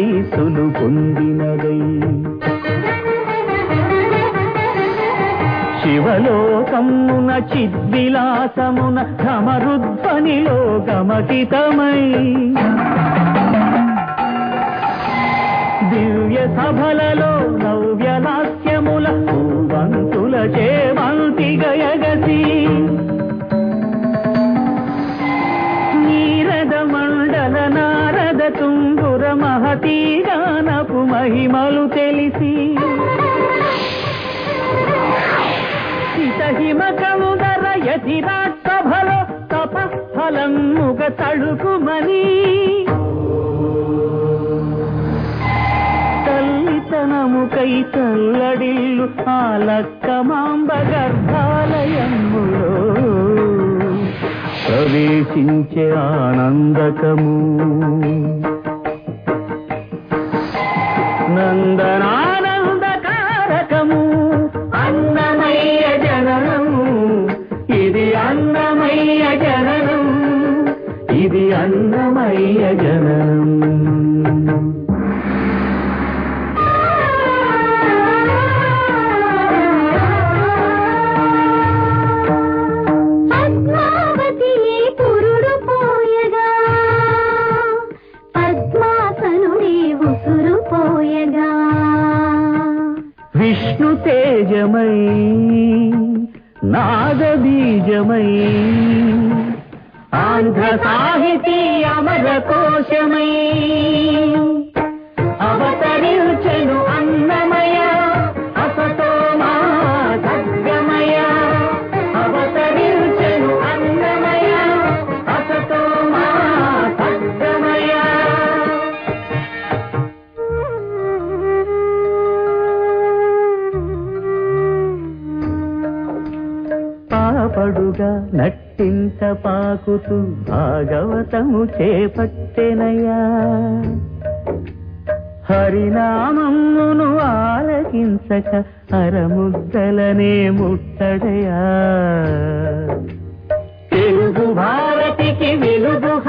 నాదాశీసులు పొందినదై. శివలోకమున చిద్విలాసమున ధమరుధ్వనిలో గమకితమై కై తల్లడిల్లు ఆలక్కమాంబ గర్భాలయములో ప్రవేశించే ఆనందకము. నందనానందకారకము. అన్నమయ్య జననము ఇది అన్నమయ్య జననం. ఇది అన్నమయ్య జననం. बीजमै नाद बीजमयी आन्ध्र साहिती अमर कोशमै పాపడుగా నట్టింత పాకుతూ భాగవతము చేపట్టెనయ్యా. హరినామమును ఆలకించక అరముద్దలనే ముట్టడయా. తెలుగు భారతికి వెలుగు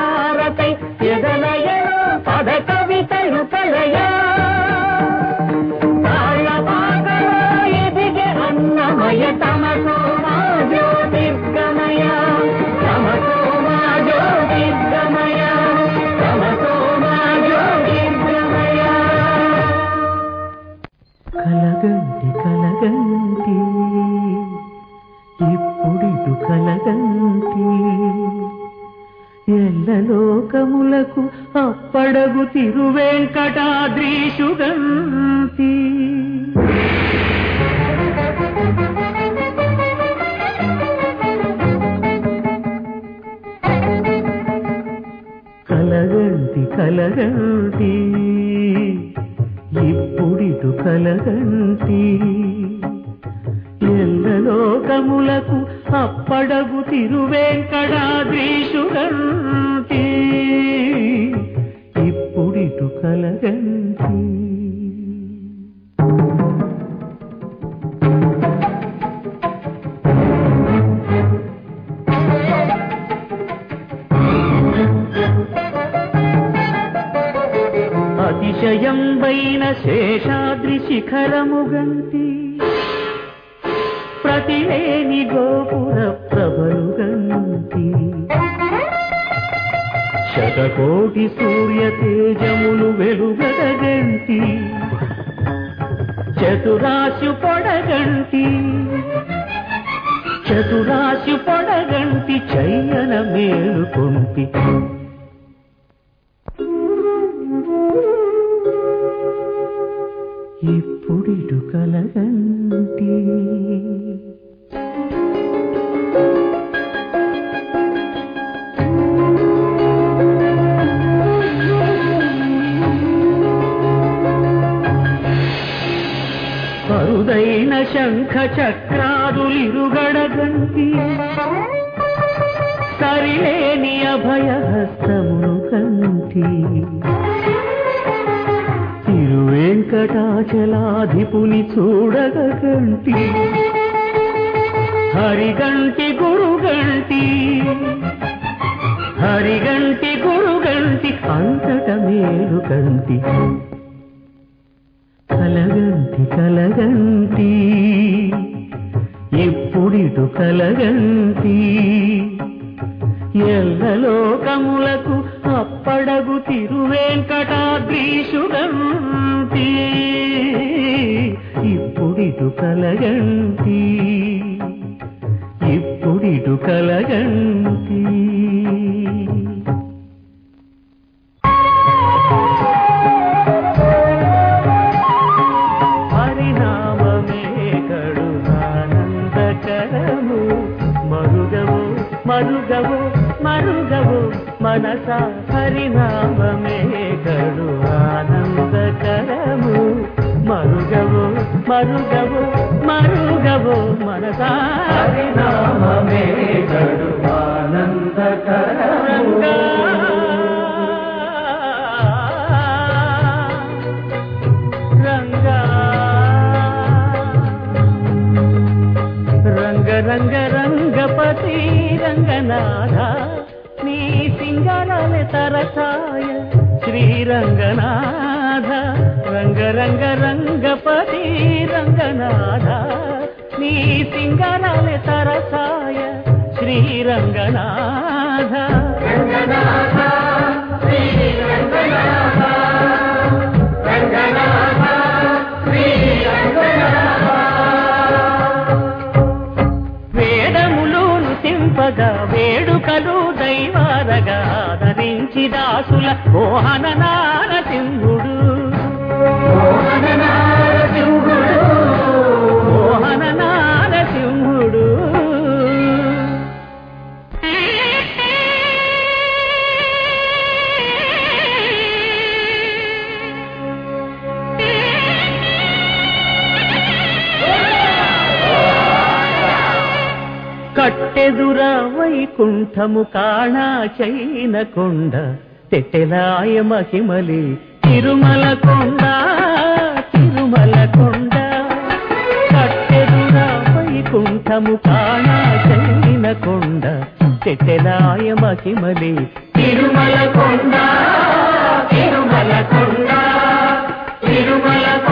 प्रभुतिरु वेङ्कटाद्रीषुगम् చతురాశి పొడగంటి చయ్యన మేలు కొంపి. ఇప్పుడు కలగంటి. అరుదైన శంఖ చక్ర కంటి తిరువెంకటాచలాధిపుని చూడగంటి హరిగంటి గురుగంటి హరిగంటి గురుగంటి అంతట మేలు కంటి. కలగంటి కలగంటి ఎప్పుడిటు కలగంటి ఎల్లలో మరుగవు మరుగవు మనస పరిణామమే రంగ రంగ రంగపతి రంగనాథ నీ సింగరాల తరసాయ శ్రీరంగనాథ. రంగ రంగ రంగపతి రంగనాథ నీ సింగరాల తరసాయ శ్రీరంగనాథ. వేదములును సింపగా వేడుకలు దైవారగా ధరించి దాసుల మోహన వైకుంఠము కాణా చైన కొండ తెట్టెలాయ మహిమలి తిరుమల కొండ తిరుమల కొండ. కట్టెదుర వైకుంఠము కాణా చైన కొండ తెట్టెలాయ మహిమలి తిరుమల కొండ తిరుమల కొండ తిరుమల కొండ తిరుమల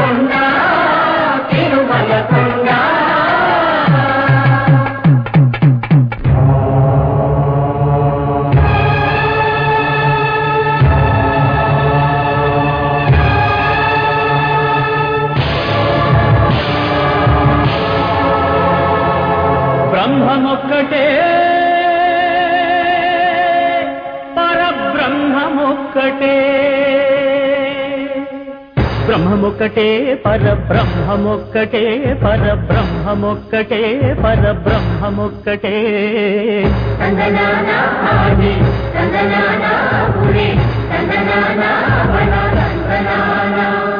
బ్రహ్మమొక్కటే పరబ్రహ్మమొక్కటే పరబ్రహ్మమొక్కటే పరబ్రహ్మమొక్కటే.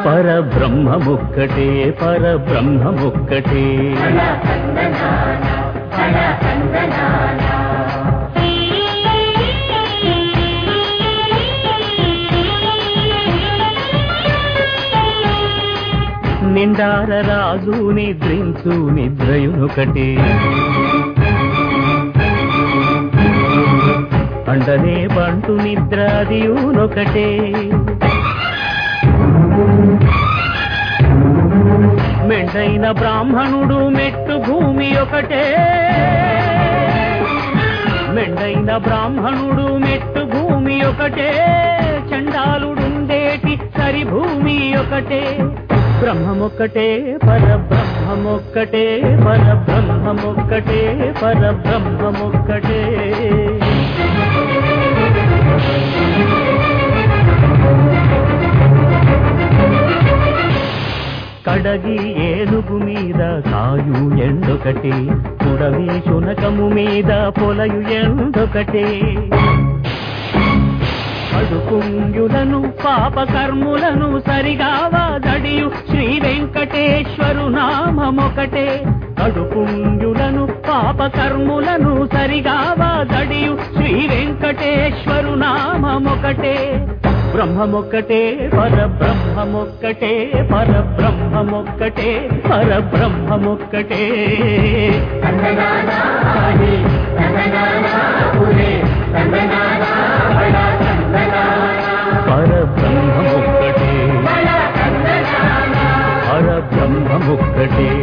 పరబ్రహ్మమొక్కటే పరబ్రహ్మమొక్కటే. నిండార రాజు నిద్రించు నిద్రయునొకటే అండనే బంటు నిద్రాదియునొకటే మెండైన బ్రాహ్మణుడు మెట్టు భూమి ఒకటే. మెండైన బ్రాహ్మణుడు మెట్టు భూమి ఒకటే. చండాలుడుండేటి సరి భూమి ఒకటే. బ్రహ్మమొక్కటే పరబ్రహ్మమొక్కటే పరబ్రహ్మమొక్కటే పరబ్రహ్మమొక్కటే. కడగి ఏనుగు మీద కాయు ఎండొకటే కుడవి శునకము మీద పొలయు ఎండొకటే. పడుకుంగులను పాప కర్ములను సరిగా వాదడియు శ్రీ వెంకటేశ్వరు నామమొకటే. కడుపుంగులను పాప కర్ములను సరిగా వాదడియు శ్రీ వెంకటేశ్వరు నామమొకటే. బ్రహ్మమొక్కటే పర బ్రహ్మమొక్కటే పర బ్రహ్మమొక్కటే పర బ్రహ్మమొక్కటే తందనానా పురే liberty.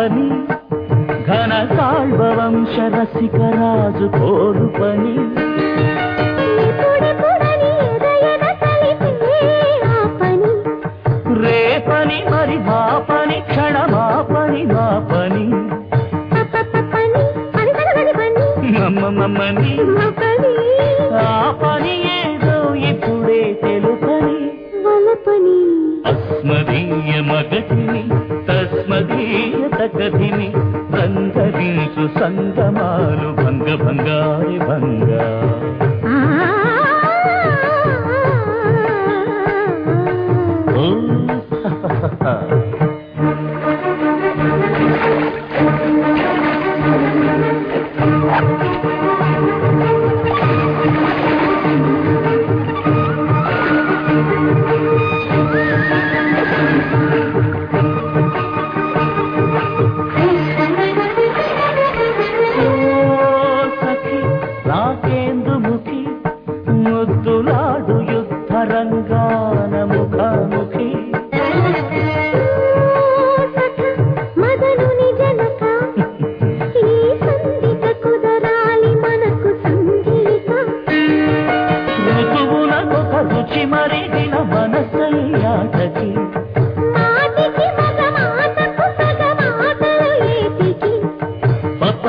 పని ఘన కాల్వ వంశ రసిక రాజు కోరు పని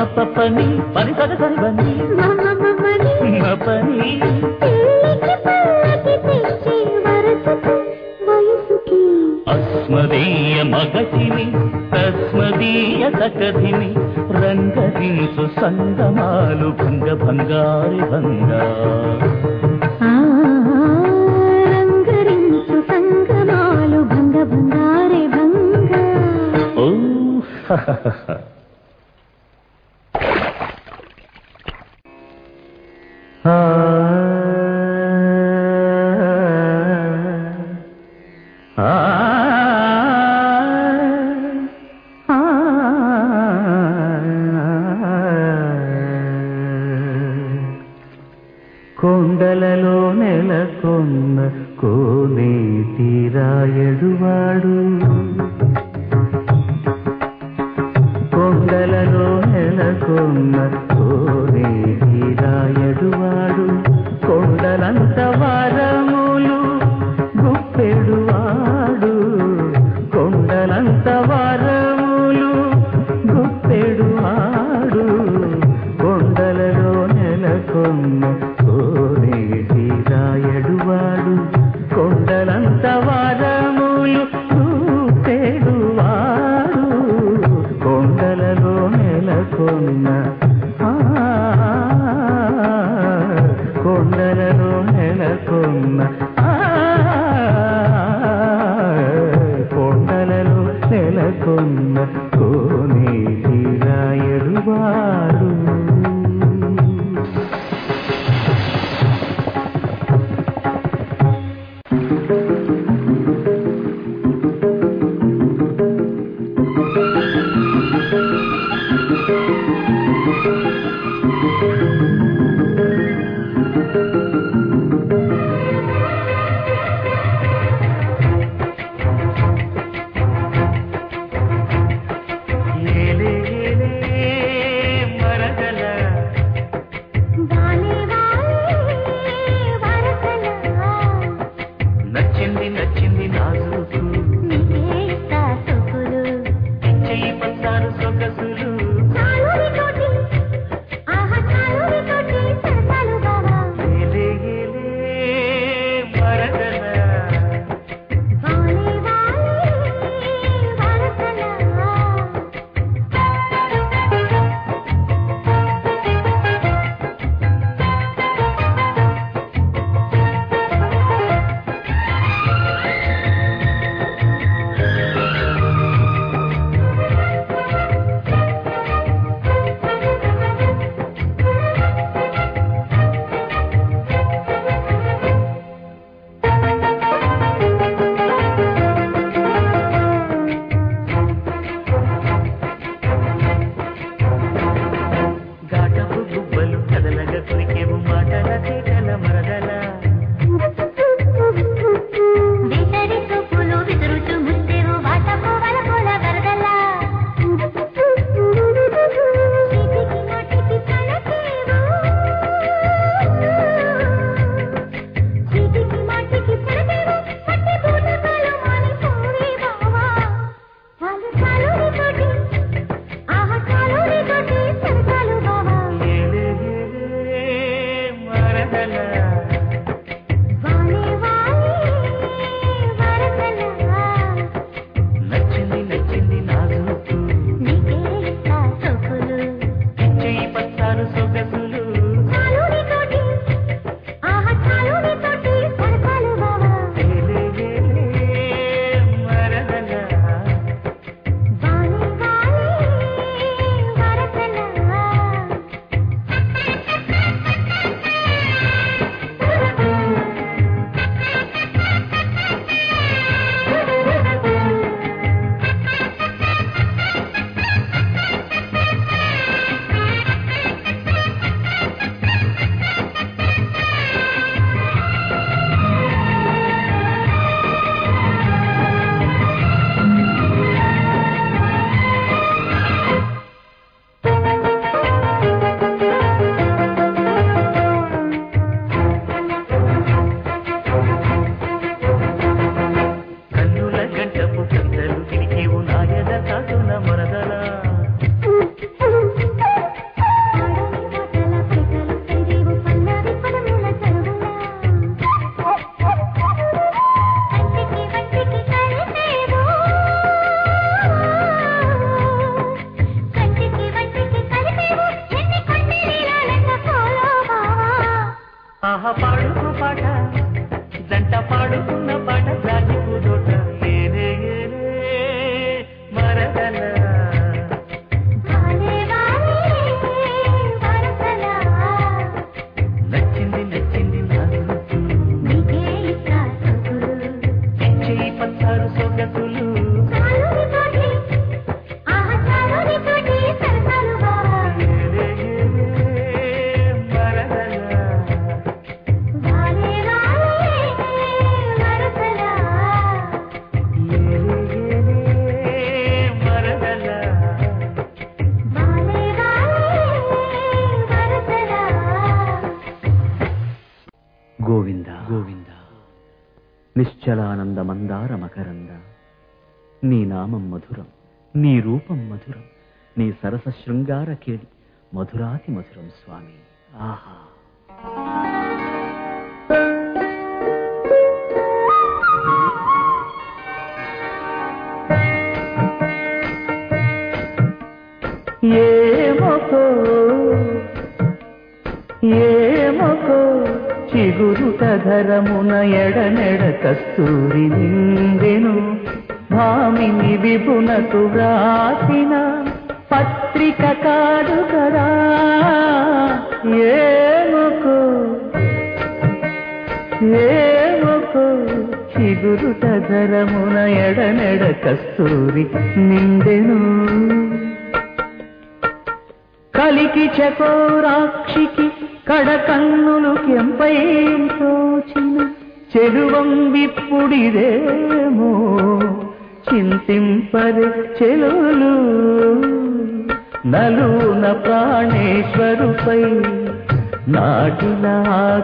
పని పని సరి సరి పని పని అస్మదీయ మగతిని తస్మదీయ సకధిని రంగదించు సంగమాలు భంగ భంగారి భంగ. రంగరించు సంగమాలు భంగ భంగారి വന്ന నామం మధురం నీ రూపం మధురం నీ సరస శృంగార కేడి మధురాతి మధురం స్వామి. ఆహా. చిగురు తగరమున ఎడనెడ కస్తూరి నిందెను. భామిని విపునకు వ్రాసిన పత్రిక కాదు కదా. ఏముకు? ఏముకు? చిగురు తదరమున ఎడనెడ కస్తూరి నిందెను. కలికి చకోరాక్షికి కడకన్నులు కెంపై సోచిన చెడువం విప్పుడిదేమో చింతింపరి చెలులు. నలున ప్రాణేశ్వరుపై నాటిన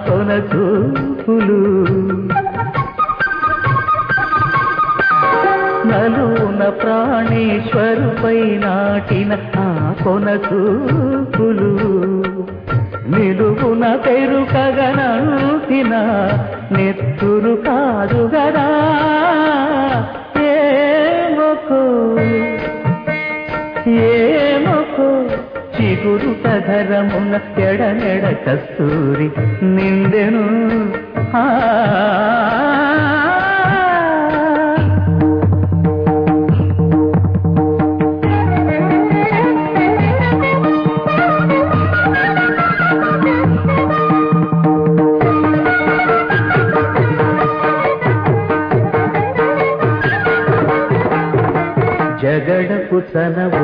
కొన చూపులు నలున ప్రాణేశ్వరుపై నాటిన ఆ కొన చూపులు నిలుగున పెరుకగనూతిన నెత్తురు కాదుగరా ఏమకో ఏమకో చిగురు పధరమున ఎడనెడ కస్తూరి నిందెను. ఆ ಸನವ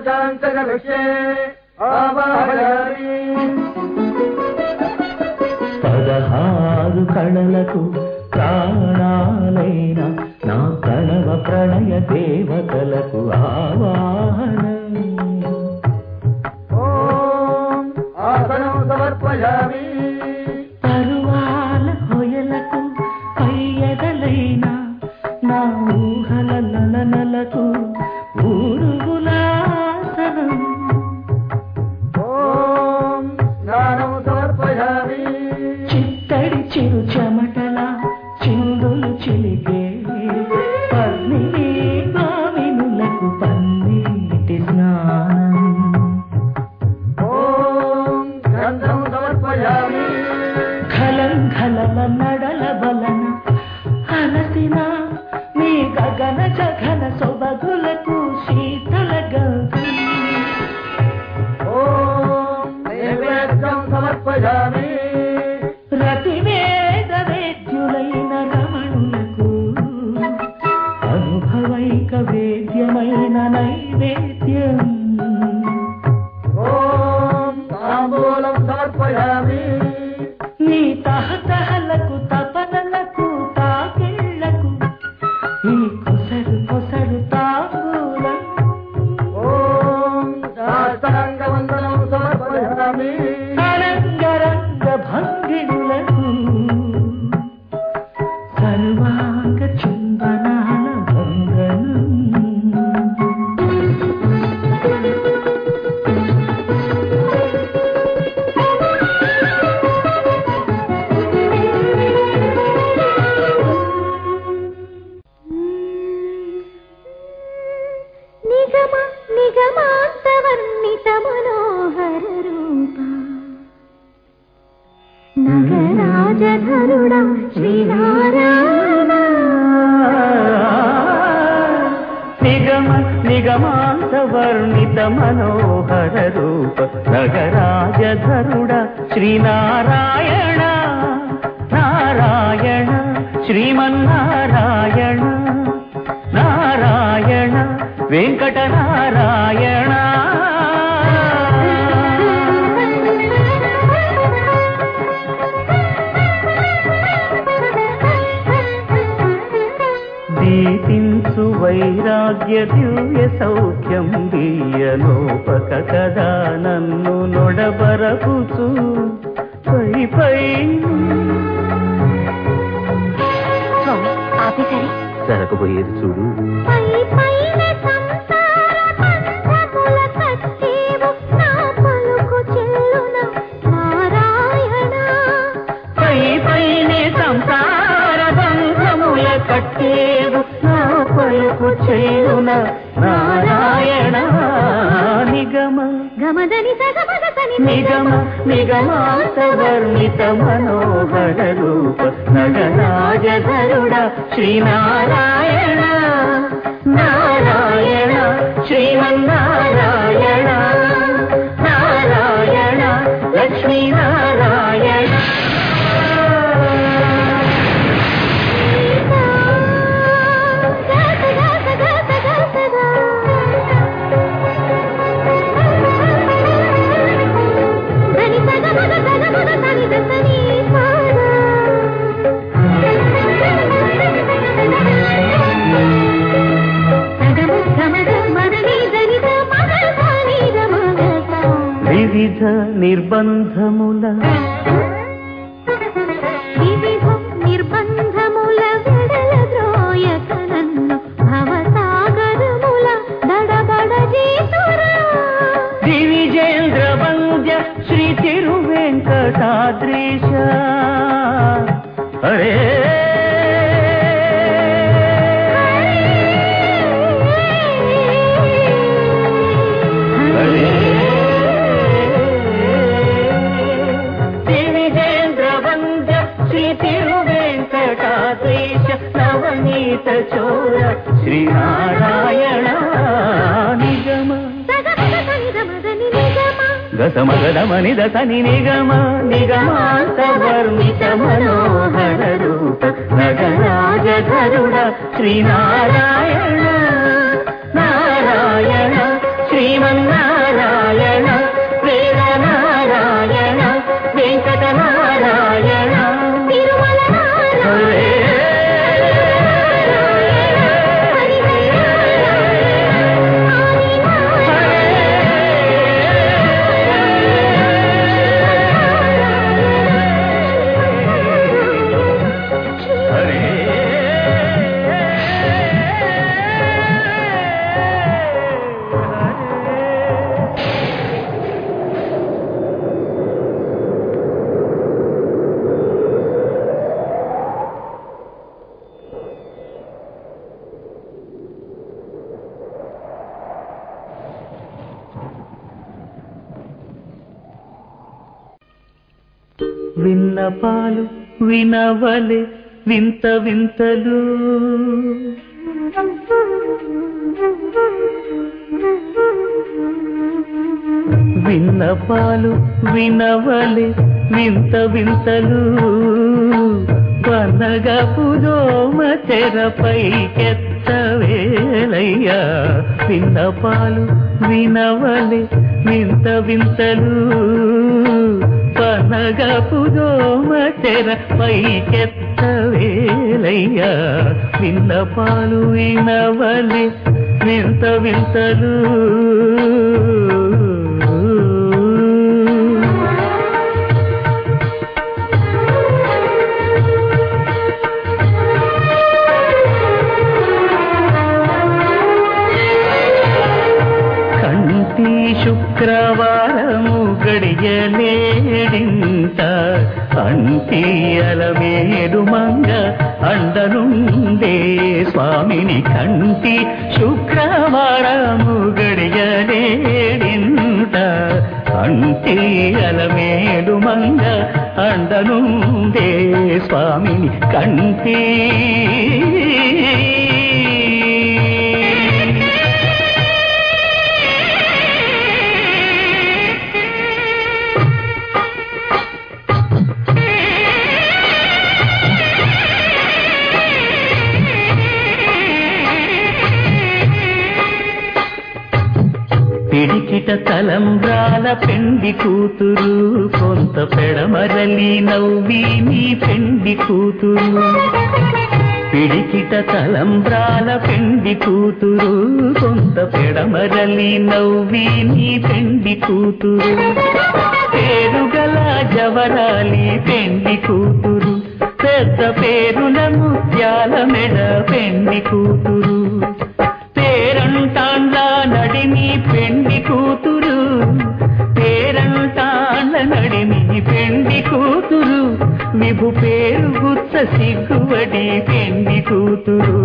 战，在那个先。చేయున నారాయణ నిగమ. గమదని సగమగతని నిగమ నిగమాంత వర్ణిత మనోహర రూప నగరాజధరుడ శ్రీనారాయణ. నారాయణ శ్రీమన్నారాయణ వివిధ నిర్బంధముల వివిధం నిర్బంధముల వెడల ద్రోయక నన్ను భవసాగరముల దడబడ జీసురా దివిజేంద్ర వంద్య శ్రీ తిరువెంకటాద్రీశ. దశ దసని నిగమ నిగమాంత వర్ణిత మనోహర రూప నగరాజధరుడ శ్రీనారాయణ నారాయణ శ్రీమన్నారాయణ. విన్నపాలు వినవలే వింత వింతలు. విన్నపాలు వినవలే వింత వింతలు. వనగపు దోమ తెరపైకెత్తవేలయ్యా విన్నపాలు వినవలే వింత వింతలు. పనగపు దోమ తెరపైకెత్తవేలయ్యా విన్నపాలు వినవలే వింత వింతలు. కంటి శుక్రవారము గడియలేడింత అంటియలమేడు మంగ అండనుండే స్వామిని కంటి శుక్రవారము గడియలేడింత అంటియలమేడు మంగ అండనుండే స్వామిని కంటి తలంబ్రాల పెండి కూతురు కొంత పెడమరలి నవ్వి నీ పెండి కూతురు. పిడికిట తలంబ్రాల పెండి కూతురు కొంత పెడమరలి నవ్వి నీ పెండి కూతురు. పేరుగల జవరాలి పెండి కూతురు పెద్ద పేరుల ముత్యాల మెడ పెండి కూతురు. మెగు పేరు గుత్త సిగ్గువడి పెండి కూతురు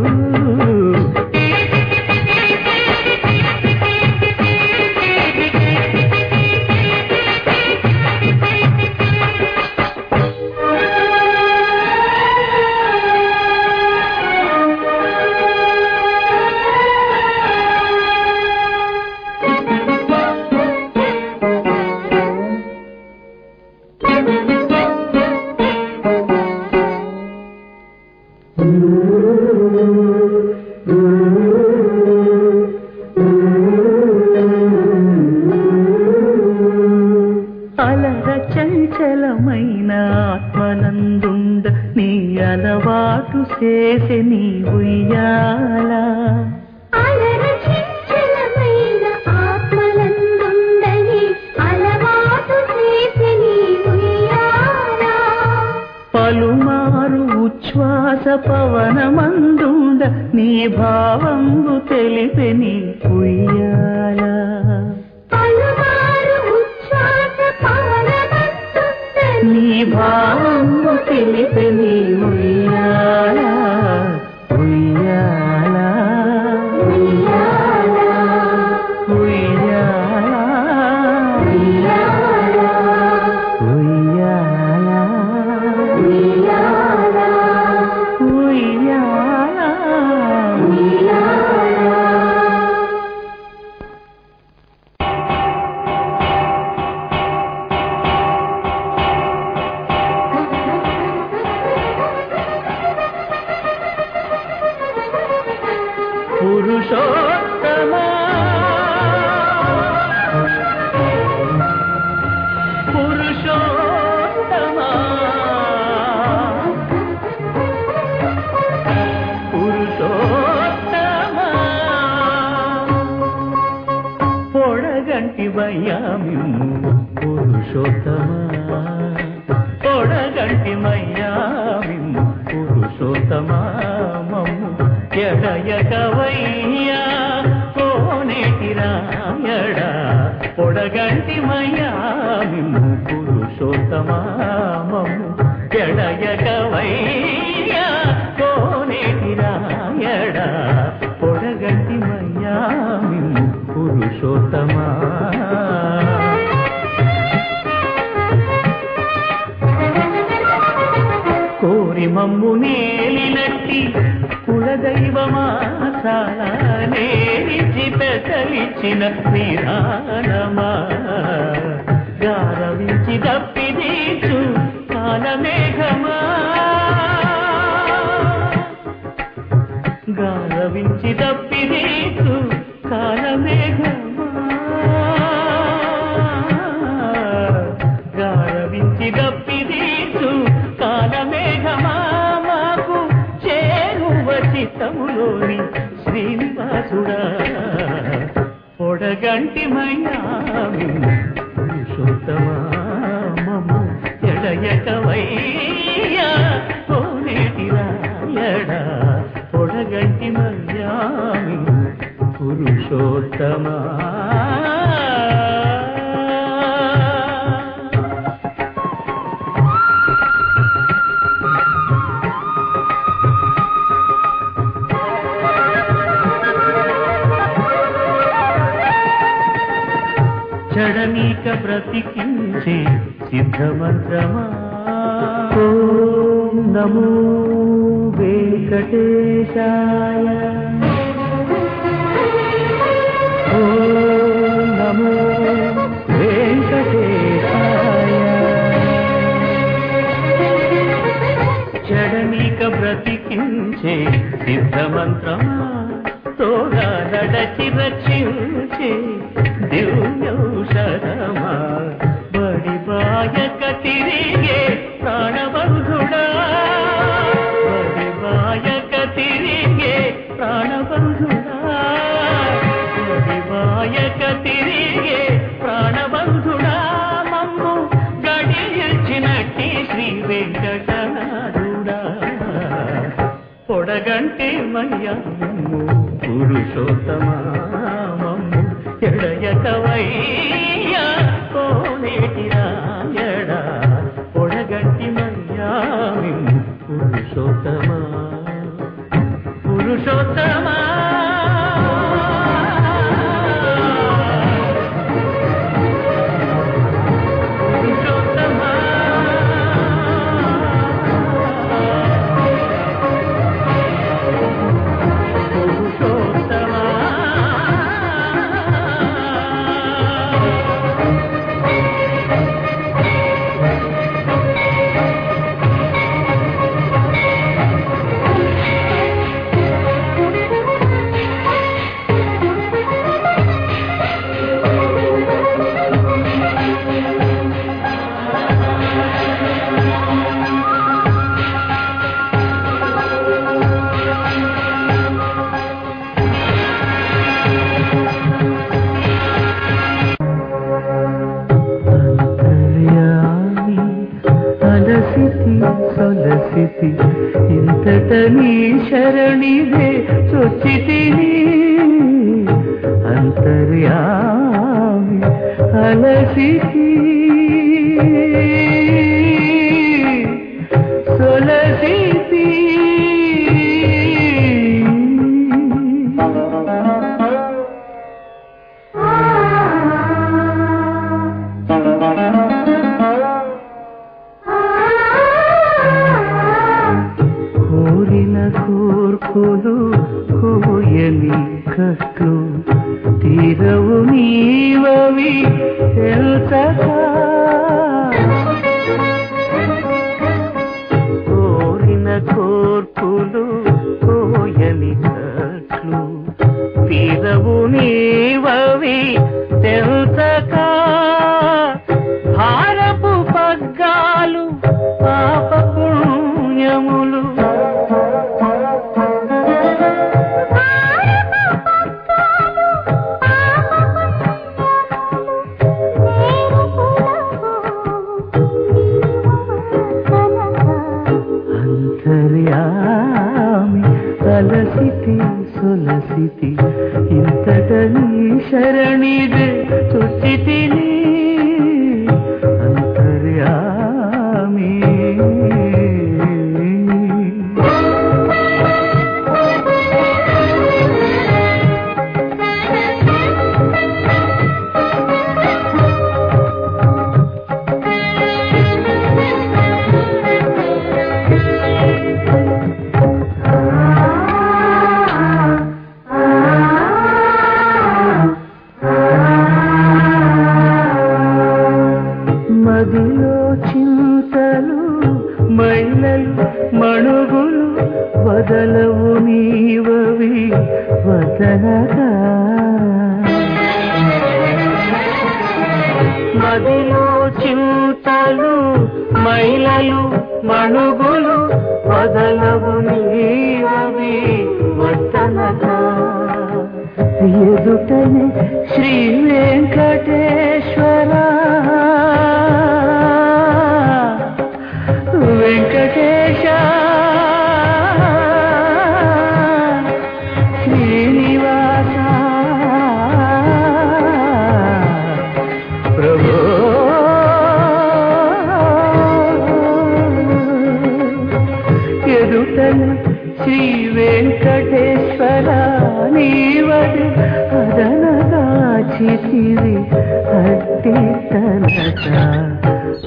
శ్రీనివాసుని శ్రీనివాసుడా. పొడగంటి మయ్యా மகமக ಕೃ ತೀರವು ನೀವವಿ ಎಲ್ಸಕ మణుగులు మదలవు నీవవి వద్దనగా ఎదుటనే శ్రీ వెంకటే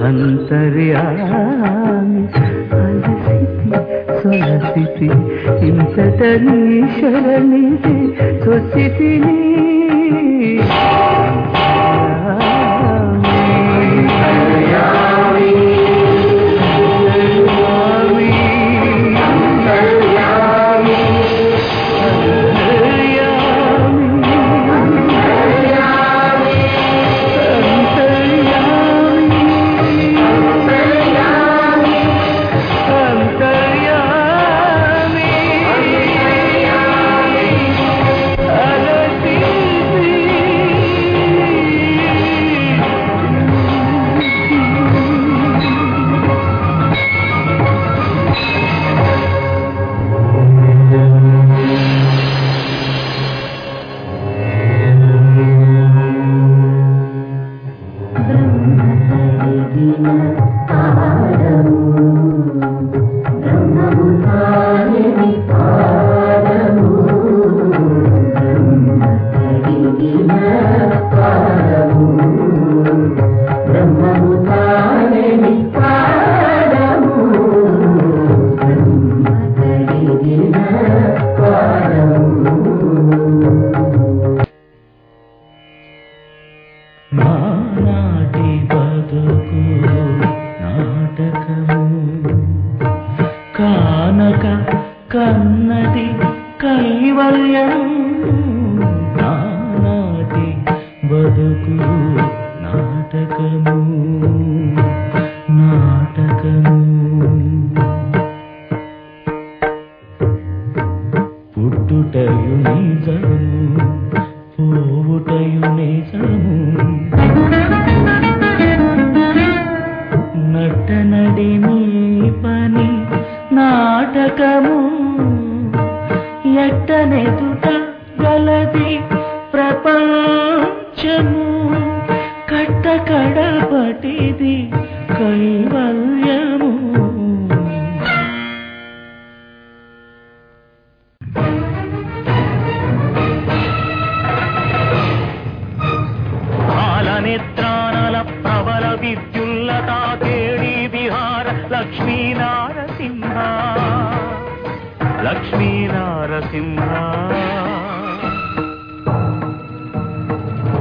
అంతర్యామి అలసితి సొలసితి ఇంతటని శరణితి స్వసితిని అంతర్యామి.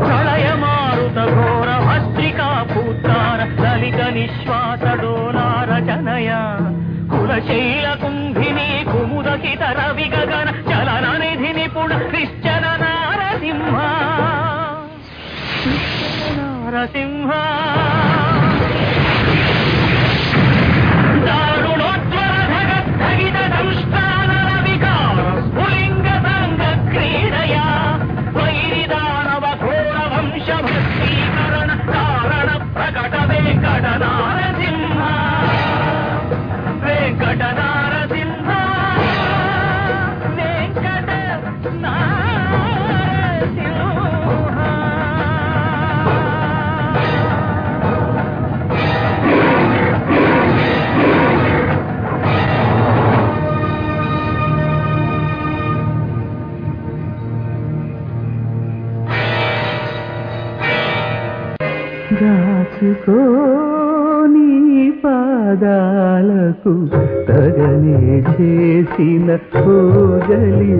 నారసింహ ఘోర భస్త్రికా పూత్తార లలిత నిశ్వాస డోలార జనయ కులశైల కుంభిని కుముదకిత రవి గగన చలన నిధి నిపుణ నిశ్చల నారసింహ నారసింహ. పాదాలకు తగనే చేసిన పూజలి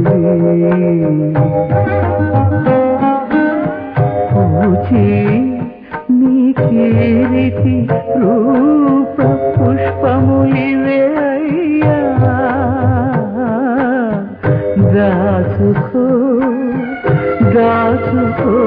పూచి నీ కీరితి రూప పుష్పములివే అయ్యా. దాచుకో దాచుకో.